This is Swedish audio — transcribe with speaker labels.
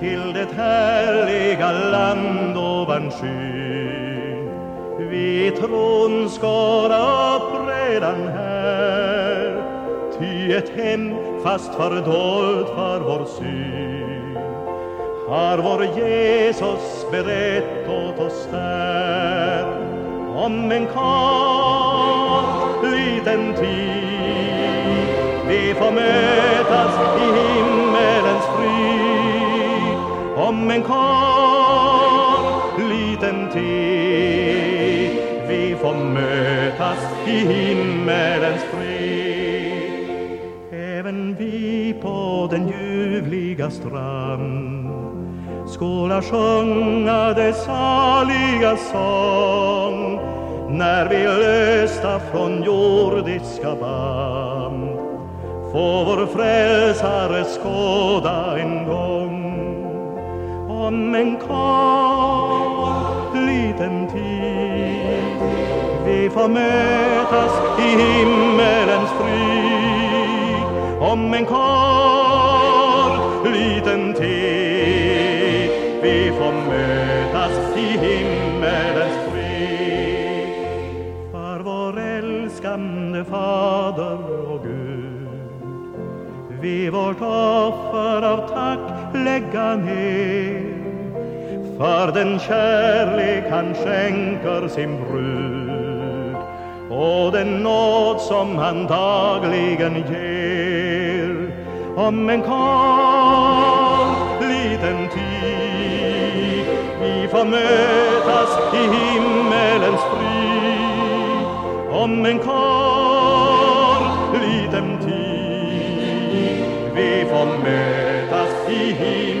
Speaker 1: till det härliga land ovan skyn. Vi tron skåra upp redan här, ty ett hem fast fördolt för vår syn har vår Jesus berett åt oss där om en kort liten tid vi får möta tid. Vi får mötas i himmelens frid. Även vi på den ljuvliga strand skola sjunga det saliga sång. När vi lösta från jordiska band få vår frälsare skåda en gång. Om en kom liten tid. Vi får mötas i himmelens frid om en kort liten tid. Vi får mötas i himmelens frid för vår älskande Fader och Gud vi vårt offer av tack lägga ner för den kärlek han skänker sin brud och den nåd som han dagligen ger. Om en kort liten tid vi får mötas i himmelens frid. Om en kort liten tid vi får mötas i himmelens